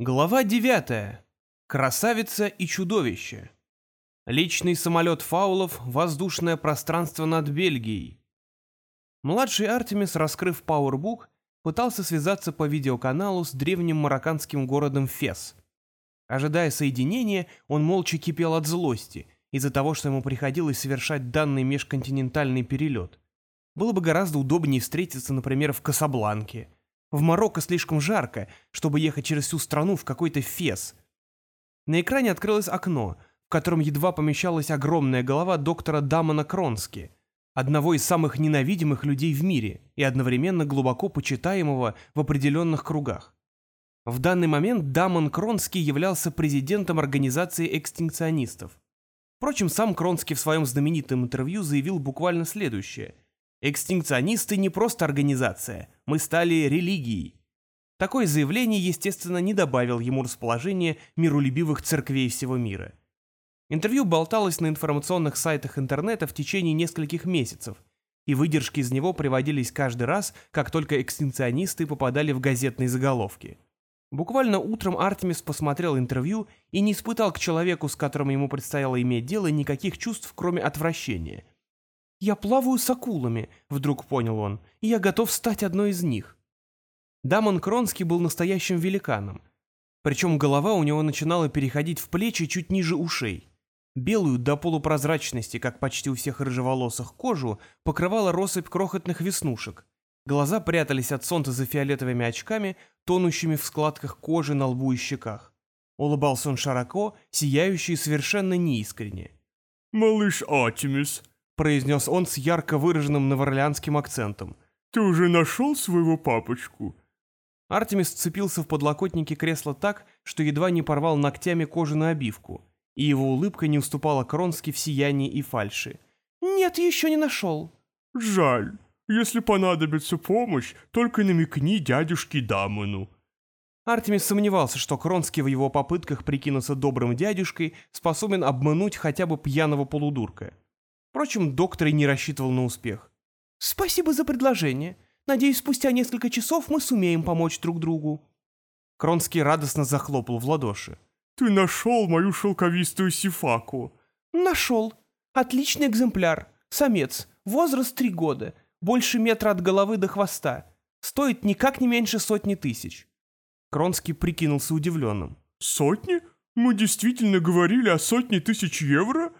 Глава 9. Красавица и чудовище. Личный самолет фаулов, воздушное пространство над Бельгией. Младший Артемис, раскрыв Powerbook, пытался связаться по видеоканалу с древним марокканским городом Фес. Ожидая соединения, он молча кипел от злости из-за того, что ему приходилось совершать данный межконтинентальный перелет. Было бы гораздо удобнее встретиться, например, в Касабланке – в Марокко слишком жарко, чтобы ехать через всю страну в какой-то фес. На экране открылось окно, в котором едва помещалась огромная голова доктора Дамона Кронски, одного из самых ненавидимых людей в мире и одновременно глубоко почитаемого в определенных кругах. В данный момент Дамон Кронский являлся президентом организации экстинкционистов. Впрочем, сам Кронский в своем знаменитом интервью заявил буквально следующее – Экстинкционисты не просто организация, мы стали религией. Такое заявление, естественно, не добавил ему расположения миролюбивых церквей всего мира. Интервью болталось на информационных сайтах интернета в течение нескольких месяцев, и выдержки из него приводились каждый раз, как только экстинкционисты попадали в газетные заголовки. Буквально утром Артемис посмотрел интервью и не испытал к человеку, с которым ему предстояло иметь дело, никаких чувств, кроме отвращения – «Я плаваю с акулами», — вдруг понял он, — «и я готов стать одной из них». Дамон Кронский был настоящим великаном. Причем голова у него начинала переходить в плечи чуть ниже ушей. Белую до полупрозрачности, как почти у всех рыжеволосых, кожу покрывала россыпь крохотных веснушек. Глаза прятались от солнца за фиолетовыми очками, тонущими в складках кожи на лбу и щеках. Улыбался он широко, сияющий и совершенно неискренне. «Малыш Атимис», — произнес он с ярко выраженным новоорлеанским акцентом. «Ты уже нашел своего папочку?» Артемис вцепился в подлокотники кресла так, что едва не порвал ногтями кожаную обивку, и его улыбка не уступала Кронски в сиянии и фальши. «Нет, еще не нашел». «Жаль. Если понадобится помощь, только намекни дядюшке Дамону». Артемис сомневался, что Кронский в его попытках прикинуться добрым дядюшкой способен обмануть хотя бы пьяного полудурка. Впрочем, доктор и не рассчитывал на успех. «Спасибо за предложение. Надеюсь, спустя несколько часов мы сумеем помочь друг другу». Кронский радостно захлопал в ладоши. «Ты нашел мою шелковистую сифаку». «Нашел. Отличный экземпляр. Самец. Возраст три года. Больше метра от головы до хвоста. Стоит никак не меньше сотни тысяч». Кронский прикинулся удивленным. «Сотни? Мы действительно говорили о сотне тысяч евро?»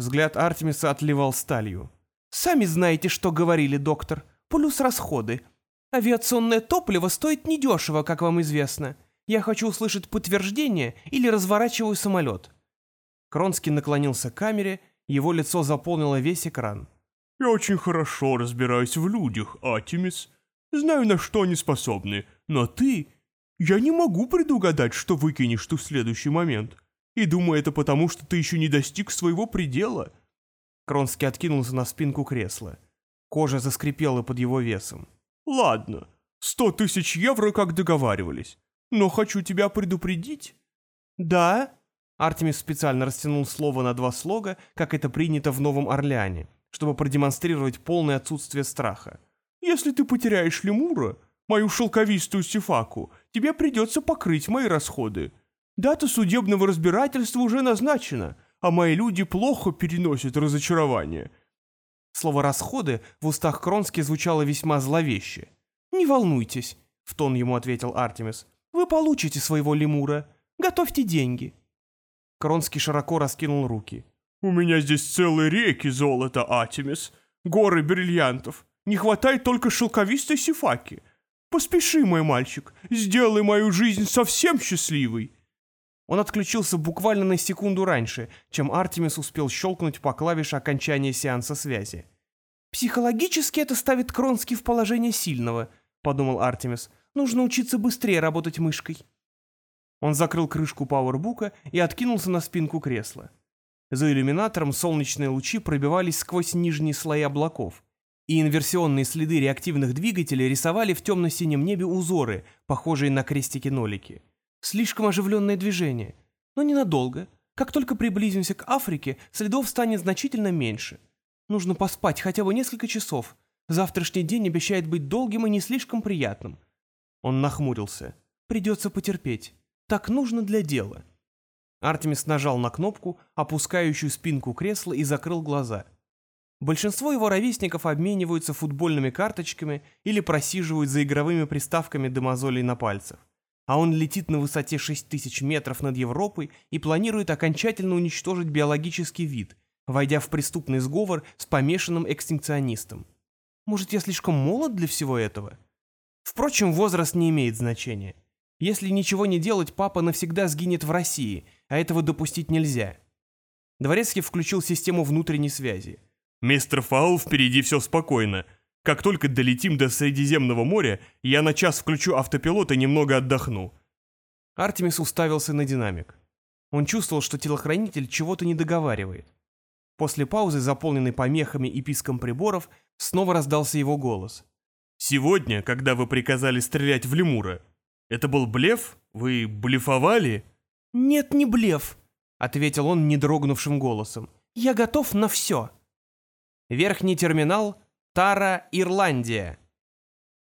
Взгляд Артемиса отливал сталью. «Сами знаете, что говорили, доктор. Плюс расходы. Авиационное топливо стоит недешево, как вам известно. Я хочу услышать подтверждение или разворачиваю самолет». Кронский наклонился к камере, его лицо заполнило весь экран. «Я очень хорошо разбираюсь в людях, Артемис. Знаю, на что они способны. Но ты... Я не могу предугадать, что выкинешь ты в следующий момент. И думаю, это потому, что ты еще не достиг своего предела». Кронский откинулся на спинку кресла. Кожа заскрипела под его весом. «Ладно, сто тысяч евро, как договаривались. Но хочу тебя предупредить». «Да?» Артемис специально растянул слово на два слога, как это принято в Новом Орлеане, чтобы продемонстрировать полное отсутствие страха. «Если ты потеряешь лемура, мою шелковистую сифаку, тебе придется покрыть мои расходы. Дата судебного разбирательства уже назначена, а мои люди плохо переносят разочарование». Слово «расходы» в устах Кронски звучало весьма зловеще. «Не волнуйтесь», — в тон ему ответил Артемис. «Вы получите своего лемура. Готовьте деньги». Кронский широко раскинул руки. «У меня здесь целые реки золота, Артемис, горы бриллиантов. Не хватает только шелковистой сифаки. Поспеши, мой мальчик, сделай мою жизнь совсем счастливой». Он отключился буквально на секунду раньше, чем Артемис успел щелкнуть по клавише окончания сеанса связи. «Психологически это ставит Кронский в положение сильного», — подумал Артемис. «Нужно учиться быстрее работать мышкой». Он закрыл крышку пауэрбука и откинулся на спинку кресла. За иллюминатором солнечные лучи пробивались сквозь нижние слои облаков, и инверсионные следы реактивных двигателей рисовали в темно-синем небе узоры, похожие на крестики-нолики. Слишком оживленное движение. Но ненадолго. Как только приблизимся к Африке, следов станет значительно меньше. Нужно поспать хотя бы несколько часов. Завтрашний день обещает быть долгим и не слишком приятным. Он нахмурился. Придется потерпеть. Так нужно для дела. Артемис нажал на кнопку, опускающую спинку кресла, и закрыл глаза. Большинство его ровесников обмениваются футбольными карточками или просиживают за игровыми приставками до мозолей на пальцах. А он летит на высоте 6000 метров над Европой и планирует окончательно уничтожить биологический вид, войдя в преступный сговор с помешанным экстинкционистом. Может, я слишком молод для всего этого? Впрочем, возраст не имеет значения. Если ничего не делать, папа навсегда сгинет в России, а этого допустить нельзя. Дворецкий включил систему внутренней связи. «Мистер Фаул, впереди все спокойно. Как только долетим до Средиземного моря, я на час включу автопилот и немного отдохну». Артемис уставился на динамик. Он чувствовал, что телохранитель чего-то не договаривает. После паузы, заполненной помехами и писком приборов, снова раздался его голос. «Сегодня, когда вы приказали стрелять в лемура, это был блеф? Вы блефовали?» «Нет, не блеф», — ответил он недрогнувшим голосом. «Я готов на все». Верхний терминал — Тара, Ирландия.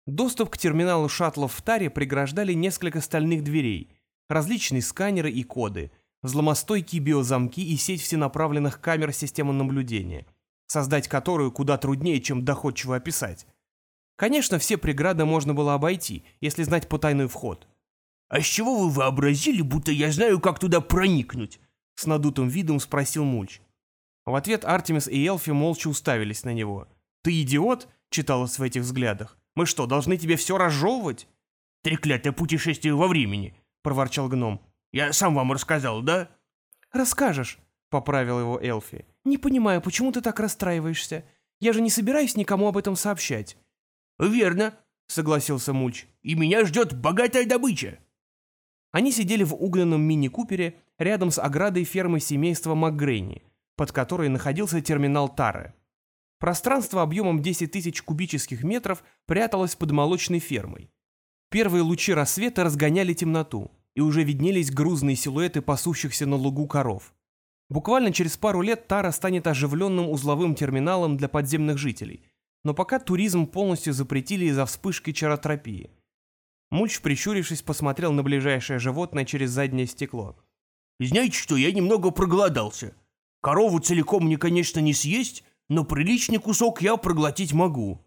Доступ к терминалу шаттлов в Таре преграждали несколько стальных дверей, различные сканеры и коды, взломостойкие биозамки и сеть всенаправленных камер системы наблюдения, создать которую куда труднее, чем доходчиво описать. Конечно, все преграды можно было обойти, если знать потайной вход. «А с чего вы вообразили, будто я знаю, как туда проникнуть?» С надутым видом спросил Мульч. В ответ Артемис и Элфи молча уставились на него. «Ты идиот?» — читалось в этих взглядах. «Мы что, должны тебе все разжевывать?» «Треклятое путешествие во времени», — проворчал гном. «Я сам вам рассказал, да?» «Расскажешь», — поправил его Элфи. «Не понимаю, почему ты так расстраиваешься? Я же не собираюсь никому об этом сообщать. «Верно», — согласился Мульч. «И меня ждет богатая добыча». Они сидели в угнанном мини-купере рядом с оградой фермы семейства МакГрейни, под которой находился терминал Тары. Пространство объемом 10 тысяч кубических метров пряталось под молочной фермой. Первые лучи рассвета разгоняли темноту, и уже виднелись грузные силуэты пасущихся на лугу коров. Буквально через пару лет Тара станет оживленным узловым терминалом для подземных жителей – но пока туризм полностью запретили из-за вспышки чаротропии. Мульч, прищурившись, посмотрел на ближайшее животное через заднее стекло. «Знаете что, я немного проголодался. Корову целиком мне, конечно, не съесть, но приличный кусок я проглотить могу».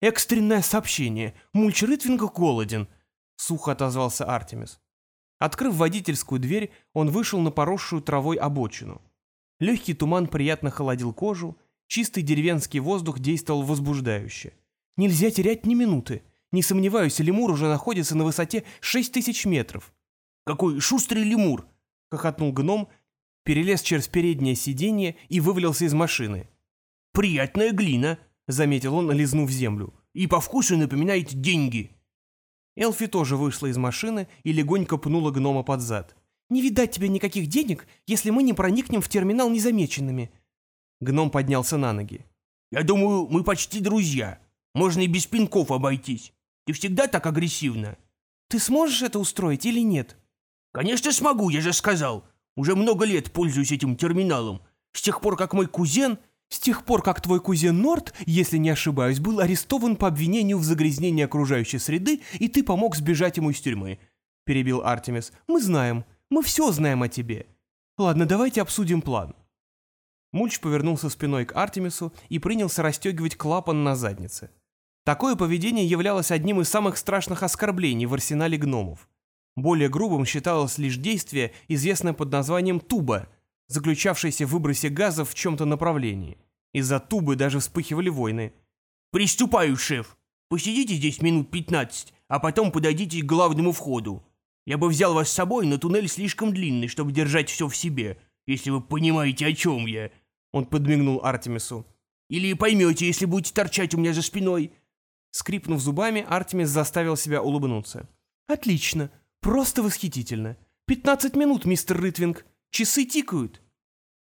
«Экстренное сообщение. Мульч Рытвинга голоден», — сухо отозвался Артемис. Открыв водительскую дверь, он вышел на поросшую травой обочину. Легкий туман приятно холодил кожу, Чистый деревенский воздух действовал возбуждающе. Нельзя терять ни минуты. Не сомневаюсь, лемур уже находится на высоте 6000 метров. «Какой шустрый лемур!» — хохотнул гном, перелез через переднее сиденье и вывалился из машины. «Приятная глина», — заметил он, лизнув землю. «И по вкусу напоминает деньги». Элфи тоже вышла из машины и легонько пнула гнома под зад. «Не видать тебе никаких денег, если мы не проникнем в терминал незамеченными», Гном поднялся на ноги. «Я думаю, мы почти друзья. Можно и без пинков обойтись. Ты всегда так агрессивна». «Ты сможешь это устроить или нет?» «Конечно смогу, я же сказал. Уже много лет пользуюсь этим терминалом. С тех пор, как мой кузен...» «С тех пор, как твой кузен Норт, если не ошибаюсь, был арестован по обвинению в загрязнении окружающей среды, и ты помог сбежать ему из тюрьмы», — перебил Артемис. «Мы знаем. Мы все знаем о тебе. Ладно, давайте обсудим план. Мульч повернулся спиной к Артемису и принялся расстегивать клапан на заднице. Такое поведение являлось одним из самых страшных оскорблений в арсенале гномов. Более грубым считалось лишь действие, известное под названием туба, заключавшееся в выбросе газов в чем-то направлении. Из-за тубы даже вспыхивали войны. «Приступаю, шеф! Посидите здесь минут пятнадцать, а потом подойдите к главному входу. Я бы взял вас с собой, но туннель слишком длинный, чтобы держать все в себе, если вы понимаете, о чем я». Он подмигнул Артемису. «Или поймете, если будете торчать у меня за спиной». Скрипнув зубами, Артемис заставил себя улыбнуться. «Отлично. Просто восхитительно. Пятнадцать минут, мистер Рытвинг. Часы тикают».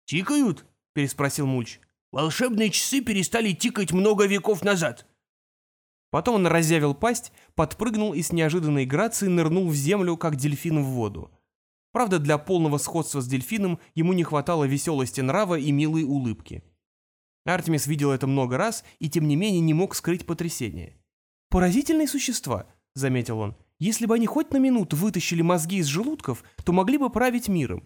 «Тикают?» — переспросил Мульч. «Волшебные часы перестали тикать много веков назад». Потом он разъявил пасть, подпрыгнул и с неожиданной грацией нырнул в землю, как дельфин в воду. Правда, для полного сходства с дельфином ему не хватало веселости нрава и милой улыбки. Артемис видел это много раз и, тем не менее, не мог скрыть потрясение. «Поразительные существа», — заметил он. Если бы они хоть на минуту вытащили мозги из желудков, то могли бы править миром.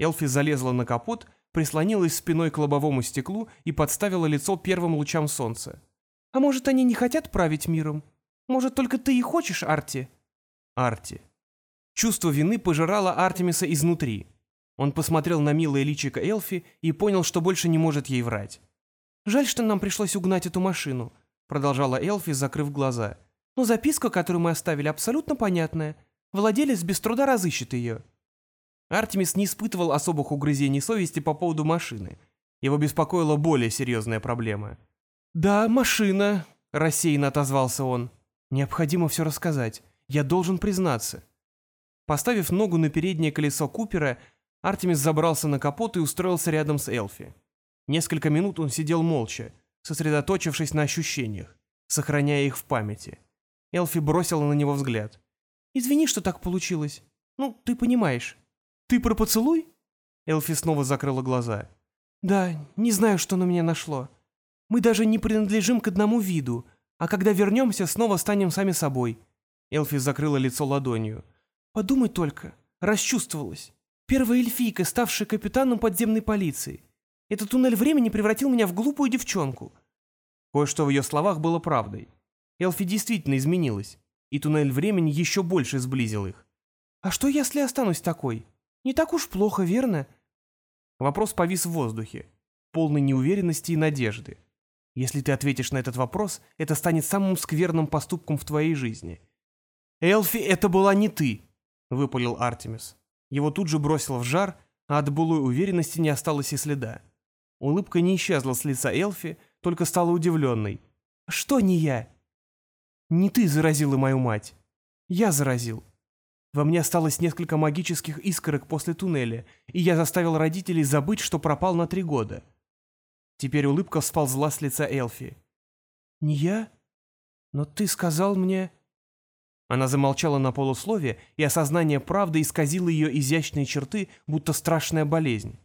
Элфи залезла на капот, прислонилась спиной к лобовому стеклу и подставила лицо первым лучам солнца. «А может, они не хотят править миром? Может, только ты и хочешь, Арти?» Арти. Чувство вины пожирало Артемиса изнутри. Он посмотрел на милое личико Элфи и понял, что больше не может ей врать. «Жаль, что нам пришлось угнать эту машину», — продолжала Элфи, закрыв глаза. «Но записка, которую мы оставили, абсолютно понятная. Владелец без труда разыщет ее». Артемис не испытывал особых угрызений совести по поводу машины. Его беспокоила более серьезная проблема. «Да, машина», — рассеянно отозвался он. «Необходимо все рассказать. Я должен признаться». Поставив ногу на переднее колесо Купера, Артемис забрался на капот и устроился рядом с Элфи. Несколько минут он сидел молча, сосредоточившись на ощущениях, сохраняя их в памяти. Элфи бросила на него взгляд. «Извини, что так получилось. Ну, ты понимаешь». «Ты про поцелуй?» Элфи снова закрыла глаза. «Да, не знаю, что на меня нашло. Мы даже не принадлежим к одному виду, а когда вернемся, снова станем сами собой». Элфи закрыла лицо ладонью. «Подумай только, расчувствовалась. Первая эльфийка, ставшая капитаном подземной полиции. Этот туннель времени превратил меня в глупую девчонку». Кое-что в ее словах было правдой. Элфи действительно изменилась, и туннель времени еще больше сблизил их. «А что, если останусь такой? Не так уж плохо, верно?» Вопрос повис в воздухе, полной неуверенности и надежды. Если ты ответишь на этот вопрос, это станет самым скверным поступком в твоей жизни. «Элфи, это была не ты!» — выпалил Артемис. Его тут же бросило в жар, а от былой уверенности не осталось и следа. Улыбка не исчезла с лица Элфи, только стала удивленной. «Что не я?» «Не ты заразила мою мать. Я заразил. Во мне осталось несколько магических искорок после туннеля, и я заставил родителей забыть, что пропал на три года. Теперь улыбка сползла с лица Элфи. «Не я? Но ты сказал мне...» Она замолчала на полусловие, и осознание правды исказило ее изящные черты, будто страшная болезнь.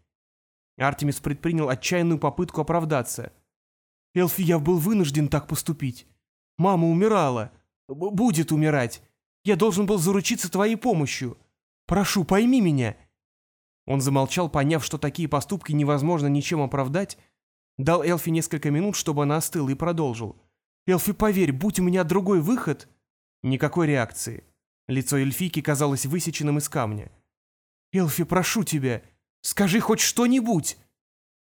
Артемис предпринял отчаянную попытку оправдаться. «Элфи, я был вынужден так поступить. Мама умирала. Будет умирать. Я должен был заручиться твоей помощью. Прошу, пойми меня». Он замолчал, поняв, что такие поступки невозможно ничем оправдать, дал Элфи несколько минут, чтобы она остыла, и продолжил. «Элфи, поверь, будь у меня другой выход...» Никакой реакции. Лицо эльфийки казалось высеченным из камня. «Элфи, прошу тебя, скажи хоть что-нибудь!»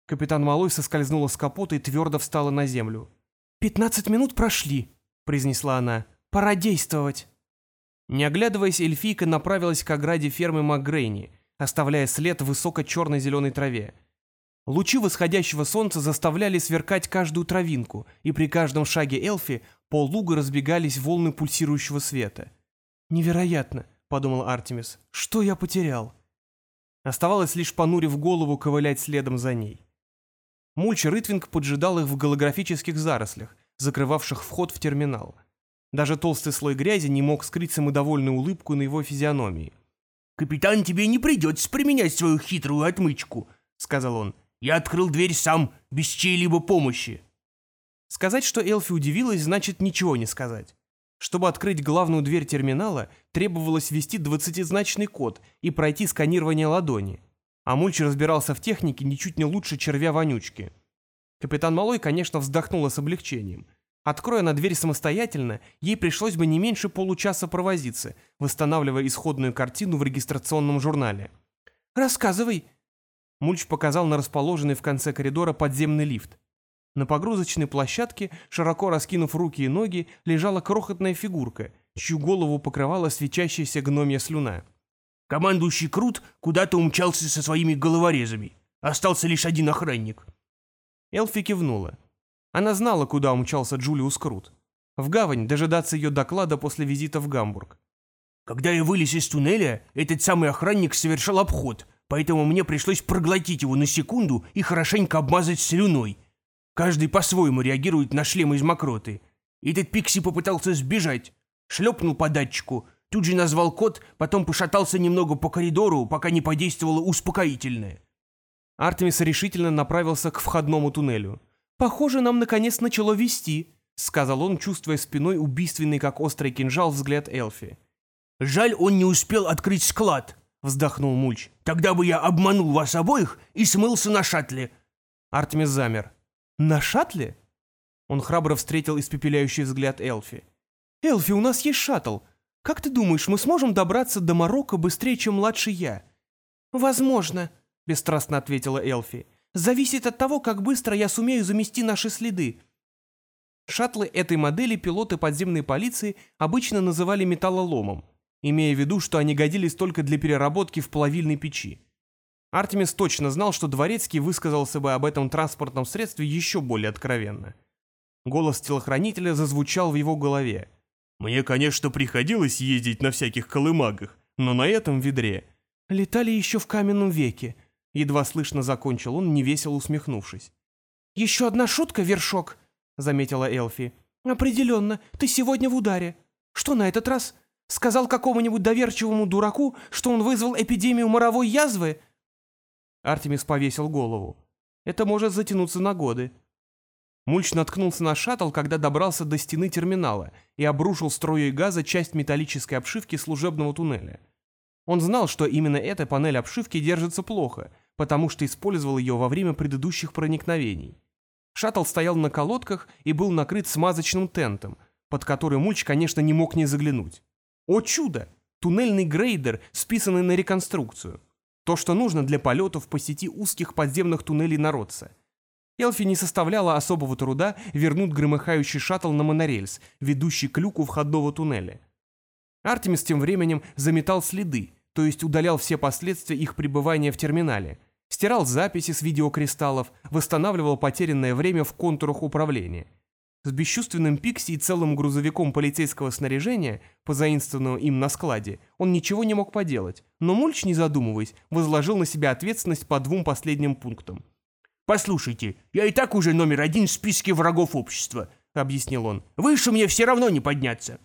Капитан Малой соскользнула с капота и твердо встала на землю. «Пятнадцать минут прошли», — произнесла она. «Пора действовать». Не оглядываясь, эльфийка направилась к ограде фермы МакГрейни, оставляя след в высоко-черной-зеленой траве. Лучи восходящего солнца заставляли сверкать каждую травинку, и при каждом шаге Элфи по лугу разбегались волны пульсирующего света. «Невероятно», — подумал Артемис, — «что я потерял?» Оставалось лишь понурив голову ковылять следом за ней. Мульч Рытвинг поджидал их в голографических зарослях, закрывавших вход в терминал. Даже толстый слой грязи не мог скрыть самодовольную улыбку на его физиономии. «Капитан, тебе не придется применять свою хитрую отмычку», — сказал он. «Я открыл дверь сам, без чьей-либо помощи». Сказать, что Элфи удивилась, значит ничего не сказать. Чтобы открыть главную дверь терминала, требовалось ввести двадцатизначный код и пройти сканирование ладони. А Мульч разбирался в технике ничуть не лучше червя-вонючки. Капитан Малой, конечно, вздохнула с облегчением — Откроя она дверь самостоятельно, ей пришлось бы не меньше получаса провозиться, восстанавливая исходную картину в регистрационном журнале. «Рассказывай!» Мульч показал на расположенный в конце коридора подземный лифт. На погрузочной площадке, широко раскинув руки и ноги, лежала крохотная фигурка, чью голову покрывала свечащаяся гномья слюна. «Командующий Крут куда-то умчался со своими головорезами. Остался лишь один охранник». Элфи кивнула. Она знала, куда умчался Джулиус Крут. В гавань дожидаться ее доклада после визита в Гамбург. «Когда я вылез из туннеля, этот самый охранник совершил обход, поэтому мне пришлось проглотить его на секунду и хорошенько обмазать слюной. Каждый по-своему реагирует на шлем из мокроты. Этот Пикси попытался сбежать, шлепнул по датчику, тут же назвал код, потом пошатался немного по коридору, пока не подействовало успокоительное». Артемис решительно направился к входному туннелю. «Похоже, нам наконец начало вести», — сказал он, чувствуя спиной убийственный, как острый кинжал, взгляд Элфи. «Жаль, он не успел открыть склад», — вздохнул Мульч. «Тогда бы я обманул вас обоих и смылся на шаттле». Артемис замер. «На шаттле?» Он храбро встретил испепеляющий взгляд Элфи. «Элфи, у нас есть шаттл. Как ты думаешь, мы сможем добраться до Марокко быстрее, чем младший я?» «Возможно», — бесстрастно ответила Элфи. «Зависит от того, как быстро я сумею замести наши следы». Шаттлы этой модели пилоты подземной полиции обычно называли металлоломом, имея в виду, что они годились только для переработки в плавильной печи. Артемис точно знал, что Дворецкий высказался бы об этом транспортном средстве еще более откровенно. Голос телохранителя зазвучал в его голове. «Мне, конечно, приходилось ездить на всяких колымагах, но на этом ведре...» «Летали еще в каменном веке», — едва слышно закончил он, невесело усмехнувшись. «Еще одна шутка, вершок», — заметила Элфи. «Определенно, ты сегодня в ударе. Что на этот раз? Сказал какому-нибудь доверчивому дураку, что он вызвал эпидемию моровой язвы?» Артемис повесил голову. «Это может затянуться на годы». Мульч наткнулся на шаттл, когда добрался до стены терминала и обрушил струей газа часть металлической обшивки служебного туннеля. Он знал, что именно эта панель обшивки держится плохо, потому что использовал ее во время предыдущих проникновений. Шаттл стоял на колодках и был накрыт смазочным тентом, под который Мульч, конечно, не мог не заглянуть. О чудо! Туннельный грейдер, списанный на реконструкцию. То, что нужно для полетов по сети узких подземных туннелей народца. Элфи не составляла особого труда вернуть громыхающий шаттл на монорельс, ведущий к люку входного туннеля. Артемис тем временем заметал следы, то есть удалял все последствия их пребывания в терминале, стирал записи с видеокристаллов, восстанавливал потерянное время в контурах управления. С бесчувственным Пикси и целым грузовиком полицейского снаряжения, позаимствованного им на складе, он ничего не мог поделать, но Мульч, не задумываясь, возложил на себя ответственность по двум последним пунктам. «Послушайте, я и так уже номер один в списке врагов общества», — объяснил он. «Выше мне все равно не подняться».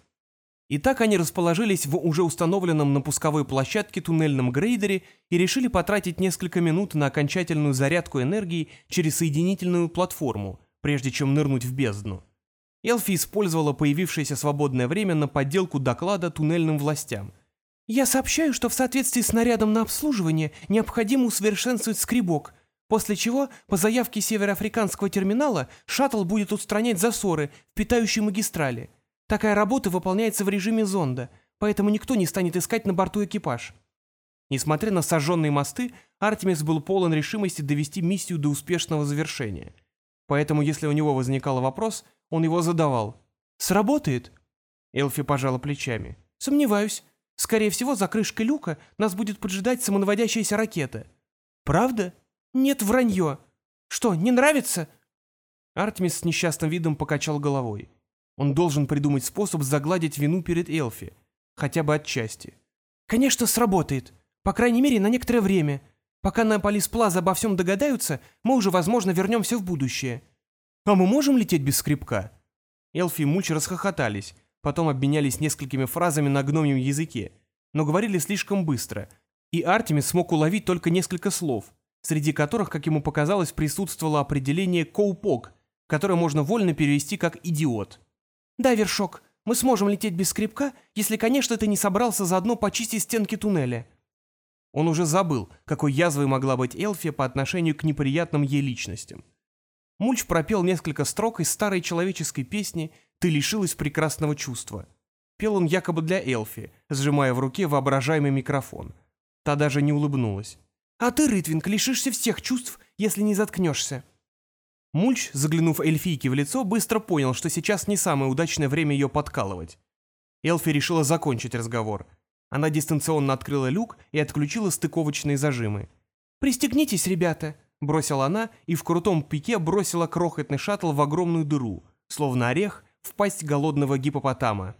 И так они расположились в уже установленном на пусковой площадке туннельном грейдере и решили потратить несколько минут на окончательную зарядку энергии через соединительную платформу, прежде чем нырнуть в бездну. Элфи использовала появившееся свободное время на подделку доклада туннельным властям. «Я сообщаю, что в соответствии с нарядом на обслуживание необходимо усовершенствовать скребок, после чего, по заявке североафриканского терминала, шаттл будет устранять засоры в питающей магистрали. Такая работа выполняется в режиме зонда, поэтому никто не станет искать на борту экипаж». Несмотря на сожженные мосты, Артемис был полон решимости довести миссию до успешного завершения. Поэтому, если у него возникал вопрос – он его задавал. «Сработает?» Элфи пожала плечами. «Сомневаюсь. Скорее всего, за крышкой люка нас будет поджидать самонаводящаяся ракета». «Правда? Нет, вранье. Что, не нравится?» Артемис с несчастным видом покачал головой. Он должен придумать способ загладить вину перед Элфи. Хотя бы отчасти. «Конечно, сработает. По крайней мере, на некоторое время. Пока на Полис Плаза обо всем догадаются, мы уже, возможно, вернемся в будущее. «А мы можем лететь без скрипка?» Элфи и Мульч расхохотались, потом обменялись несколькими фразами на гномьем языке, но говорили слишком быстро, и Артемис смог уловить только несколько слов, среди которых, как ему показалось, присутствовало определение «коупок», которое можно вольно перевести как «идиот». «Да, Вершок, мы сможем лететь без скрипка, если, конечно, ты не собрался заодно почистить стенки туннеля». Он уже забыл, какой язвой могла быть Элфия по отношению к неприятным ей личностям. Мульч пропел несколько строк из старой человеческой песни «Ты лишилась прекрасного чувства». Пел он якобы для Элфи, сжимая в руке воображаемый микрофон. Та даже не улыбнулась. «А ты, Рытвинг, лишишься всех чувств, если не заткнешься». Мульч, заглянув эльфийке в лицо, быстро понял, что сейчас не самое удачное время ее подкалывать. Элфи решила закончить разговор. Она дистанционно открыла люк и отключила стыковочные зажимы. «Пристегнитесь, ребята», бросила она и в крутом пике бросила крохотный шаттл в огромную дыру, словно орех в пасть голодного гипопотама.